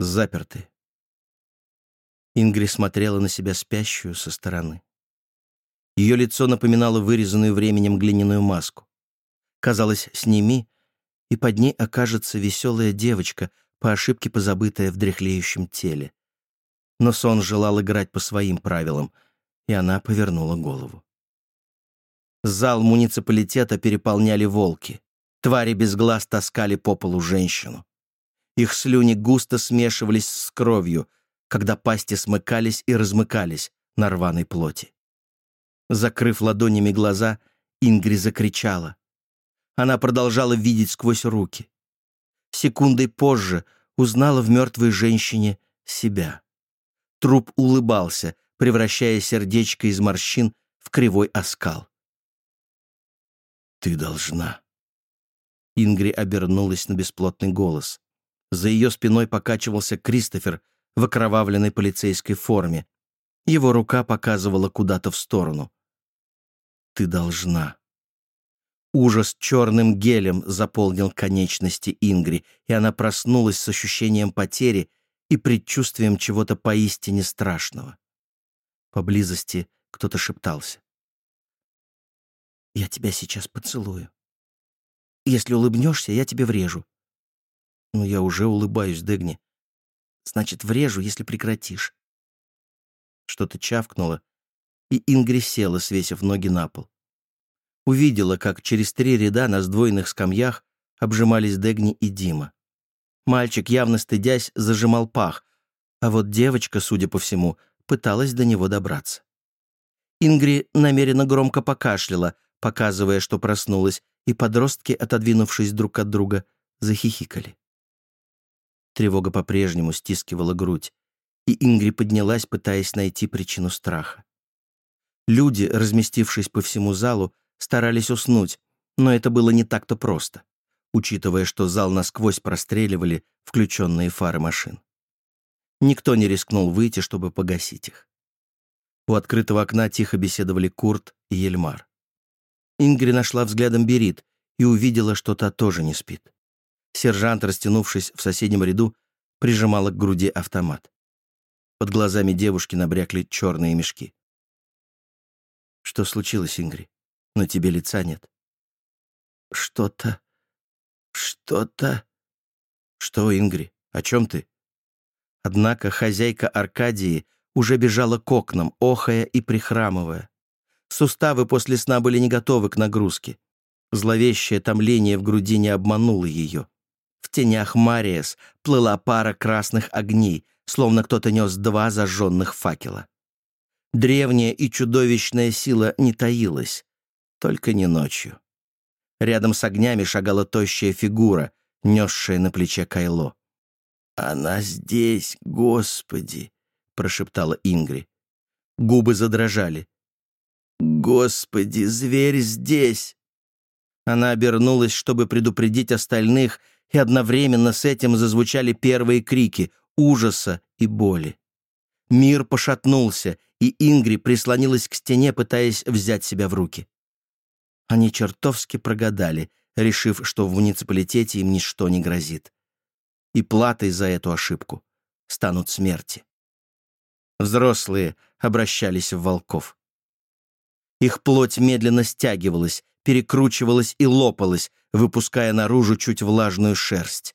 Заперты. Ингри смотрела на себя спящую со стороны. Ее лицо напоминало вырезанную временем глиняную маску. Казалось, сними, и под ней окажется веселая девочка, по ошибке позабытая в дряхлеющем теле. Но сон желал играть по своим правилам, и она повернула голову. Зал муниципалитета переполняли волки. Твари без глаз таскали по полу женщину. Их слюни густо смешивались с кровью, когда пасти смыкались и размыкались на рваной плоти. Закрыв ладонями глаза, Ингри закричала. Она продолжала видеть сквозь руки. Секундой позже узнала в мертвой женщине себя. Труп улыбался, превращая сердечко из морщин в кривой оскал. «Ты должна». Ингри обернулась на бесплотный голос. За ее спиной покачивался Кристофер в окровавленной полицейской форме. Его рука показывала куда-то в сторону. «Ты должна». Ужас черным гелем заполнил конечности Ингри, и она проснулась с ощущением потери и предчувствием чего-то поистине страшного. Поблизости кто-то шептался. Я тебя сейчас поцелую. Если улыбнешься, я тебе врежу. Ну, я уже улыбаюсь, Дегни. Значит, врежу, если прекратишь. Что-то чавкнуло, и Ингри села, свесив ноги на пол. Увидела, как через три ряда на сдвоенных скамьях обжимались Дегни и Дима. Мальчик, явно стыдясь, зажимал пах, а вот девочка, судя по всему, пыталась до него добраться. Ингри намеренно громко покашляла, показывая, что проснулась, и подростки, отодвинувшись друг от друга, захихикали. Тревога по-прежнему стискивала грудь, и Ингри поднялась, пытаясь найти причину страха. Люди, разместившись по всему залу, старались уснуть, но это было не так-то просто, учитывая, что зал насквозь простреливали включенные фары машин. Никто не рискнул выйти, чтобы погасить их. У открытого окна тихо беседовали Курт и Ельмар. Ингри нашла взглядом Берит и увидела, что та тоже не спит. Сержант, растянувшись в соседнем ряду, прижимала к груди автомат. Под глазами девушки набрякли черные мешки. «Что случилось, Ингри? На тебе лица нет». «Что-то... что-то...» «Что, Ингри? О чем ты?» Однако хозяйка Аркадии уже бежала к окнам, охая и прихрамывая. Суставы после сна были не готовы к нагрузке. Зловещее томление в груди не обмануло ее. В тенях Мариес плыла пара красных огней, словно кто-то нес два зажженных факела. Древняя и чудовищная сила не таилась, только не ночью. Рядом с огнями шагала тощая фигура, несшая на плече Кайло. «Она здесь, Господи!» — прошептала Ингри. Губы задрожали. «Господи, зверь здесь!» Она обернулась, чтобы предупредить остальных, и одновременно с этим зазвучали первые крики ужаса и боли. Мир пошатнулся, и Ингри прислонилась к стене, пытаясь взять себя в руки. Они чертовски прогадали, решив, что в муниципалитете им ничто не грозит. И платой за эту ошибку станут смерти. Взрослые обращались в волков. Их плоть медленно стягивалась, перекручивалась и лопалась, выпуская наружу чуть влажную шерсть.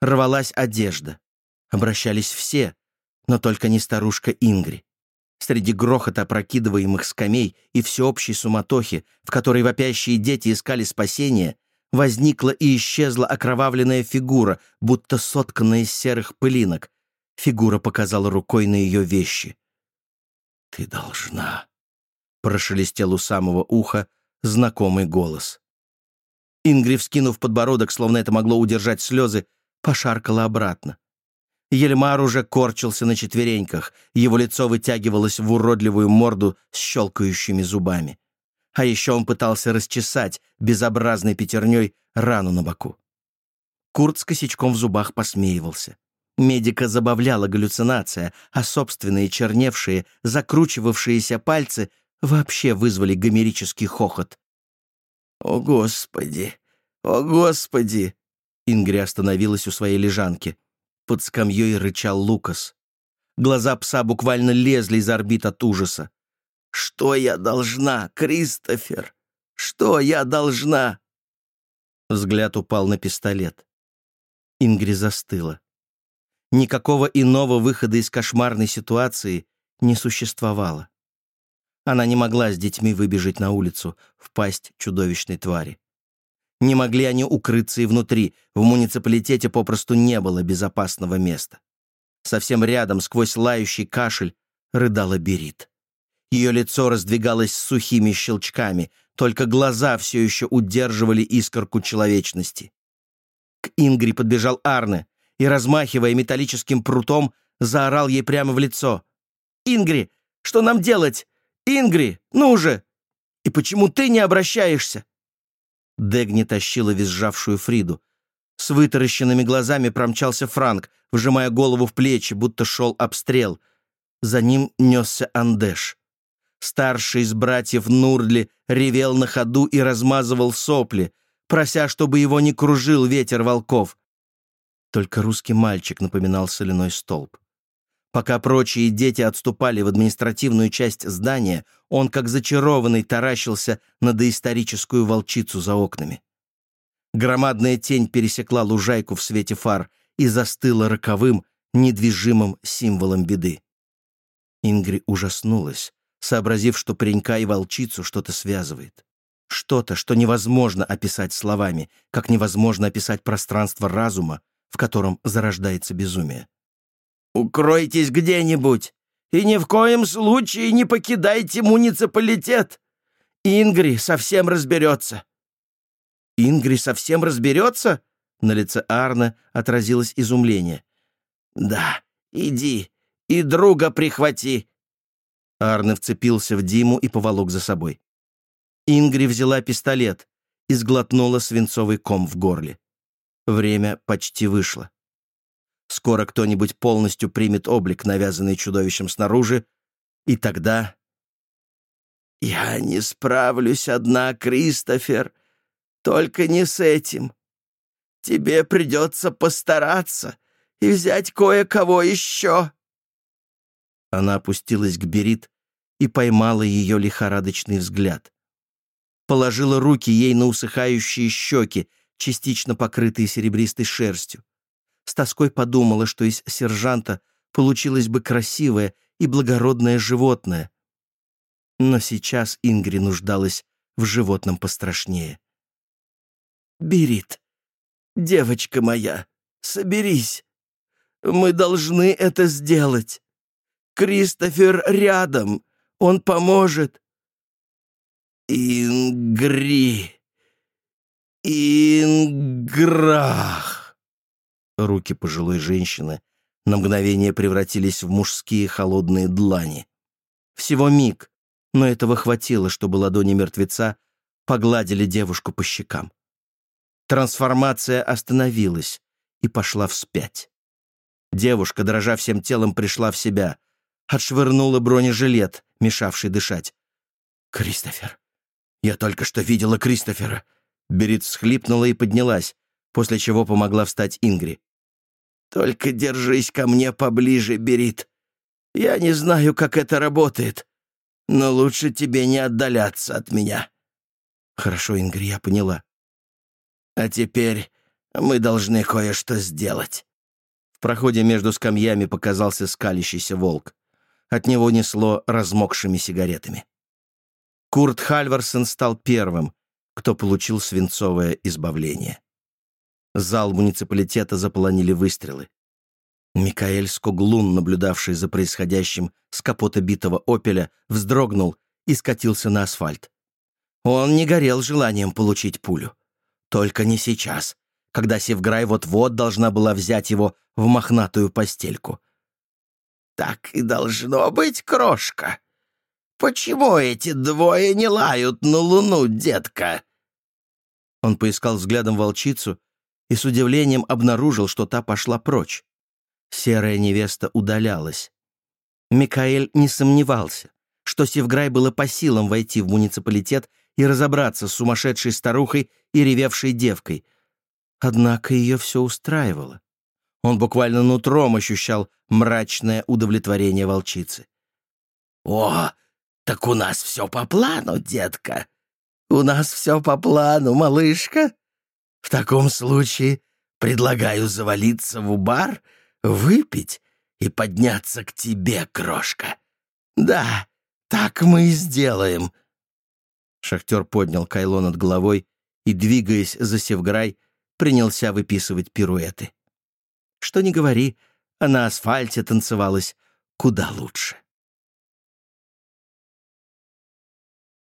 Рвалась одежда. Обращались все, но только не старушка Ингри. Среди грохота опрокидываемых скамей и всеобщей суматохи, в которой вопящие дети искали спасения, возникла и исчезла окровавленная фигура, будто сотканная из серых пылинок. Фигура показала рукой на ее вещи. «Ты должна», прошелестел у самого уха знакомый голос. Ингри, вскинув подбородок, словно это могло удержать слезы, пошаркала обратно. Ельмар уже корчился на четвереньках, его лицо вытягивалось в уродливую морду с щелкающими зубами. А еще он пытался расчесать безобразной пятерней рану на боку. Курт с косячком в зубах посмеивался. Медика забавляла галлюцинация, а собственные черневшие, закручивавшиеся пальцы вообще вызвали гомерический хохот. «О, Господи! О, Господи!» Ингри остановилась у своей лежанки. Под скамьей рычал Лукас. Глаза пса буквально лезли из орбит от ужаса. «Что я должна, Кристофер? Что я должна?» Взгляд упал на пистолет. Ингри застыла. Никакого иного выхода из кошмарной ситуации не существовало. Она не могла с детьми выбежать на улицу, в пасть чудовищной твари. Не могли они укрыться и внутри, в муниципалитете попросту не было безопасного места. Совсем рядом, сквозь лающий кашель, рыдала Берит. Ее лицо раздвигалось сухими щелчками, только глаза все еще удерживали искорку человечности. К Ингри подбежал Арне и, размахивая металлическим прутом, заорал ей прямо в лицо. «Ингри, что нам делать? Ингри, ну же! И почему ты не обращаешься?» Дегни тащила визжавшую Фриду. С вытаращенными глазами промчался Франк, вжимая голову в плечи, будто шел обстрел. За ним несся Андеш. Старший из братьев Нурдли ревел на ходу и размазывал сопли, прося, чтобы его не кружил ветер волков. Только русский мальчик напоминал соляной столб. Пока прочие дети отступали в административную часть здания, он, как зачарованный, таращился на доисторическую волчицу за окнами. Громадная тень пересекла лужайку в свете фар и застыла роковым, недвижимым символом беды. Ингри ужаснулась, сообразив, что паренька и волчицу что-то связывает. Что-то, что невозможно описать словами, как невозможно описать пространство разума, в котором зарождается безумие. Укройтесь где-нибудь и ни в коем случае не покидайте муниципалитет. Ингри совсем разберется». «Ингри совсем разберется?» На лице Арна отразилось изумление. «Да, иди и друга прихвати». Арне вцепился в Диму и поволок за собой. Ингри взяла пистолет и сглотнула свинцовый ком в горле. Время почти вышло. Скоро кто-нибудь полностью примет облик, навязанный чудовищем снаружи, и тогда... «Я не справлюсь одна, Кристофер, только не с этим. Тебе придется постараться и взять кое-кого еще». Она опустилась к Берит и поймала ее лихорадочный взгляд. Положила руки ей на усыхающие щеки, частично покрытые серебристой шерстью с тоской подумала, что из сержанта получилось бы красивое и благородное животное. Но сейчас Ингри нуждалась в животном пострашнее. «Берит, девочка моя, соберись. Мы должны это сделать. Кристофер рядом, он поможет». «Ингри! Инграх!» Руки пожилой женщины на мгновение превратились в мужские холодные длани. Всего миг, но этого хватило, чтобы ладони мертвеца погладили девушку по щекам. Трансформация остановилась и пошла вспять. Девушка, дрожа всем телом, пришла в себя, отшвырнула бронежилет, мешавший дышать. «Кристофер! Я только что видела Кристофера!» Берит всхлипнула и поднялась, после чего помогла встать Ингри. Только держись ко мне поближе, Берит. Я не знаю, как это работает, но лучше тебе не отдаляться от меня». «Хорошо, Ингри, я поняла». «А теперь мы должны кое-что сделать». В проходе между скамьями показался скалящийся волк. От него несло размокшими сигаретами. Курт Хальварсон стал первым, кто получил свинцовое избавление. Зал муниципалитета заполонили выстрелы. Микаэль Скоглун, наблюдавший за происходящим с капота битого «Опеля», вздрогнул и скатился на асфальт. Он не горел желанием получить пулю. Только не сейчас, когда Севграй вот-вот должна была взять его в мохнатую постельку. «Так и должно быть, крошка. Почему эти двое не лают на луну, детка?» Он поискал взглядом волчицу и с удивлением обнаружил, что та пошла прочь. Серая невеста удалялась. Микаэль не сомневался, что Севграй было по силам войти в муниципалитет и разобраться с сумасшедшей старухой и ревевшей девкой. Однако ее все устраивало. Он буквально нутром ощущал мрачное удовлетворение волчицы. «О, так у нас все по плану, детка. У нас все по плану, малышка. В таком случае предлагаю завалиться в бар, выпить и подняться к тебе, крошка. Да, так мы и сделаем». Шахтер поднял кайло над головой и, двигаясь за Севграй, принялся выписывать пируэты. Что ни говори, а на асфальте танцевалось куда лучше.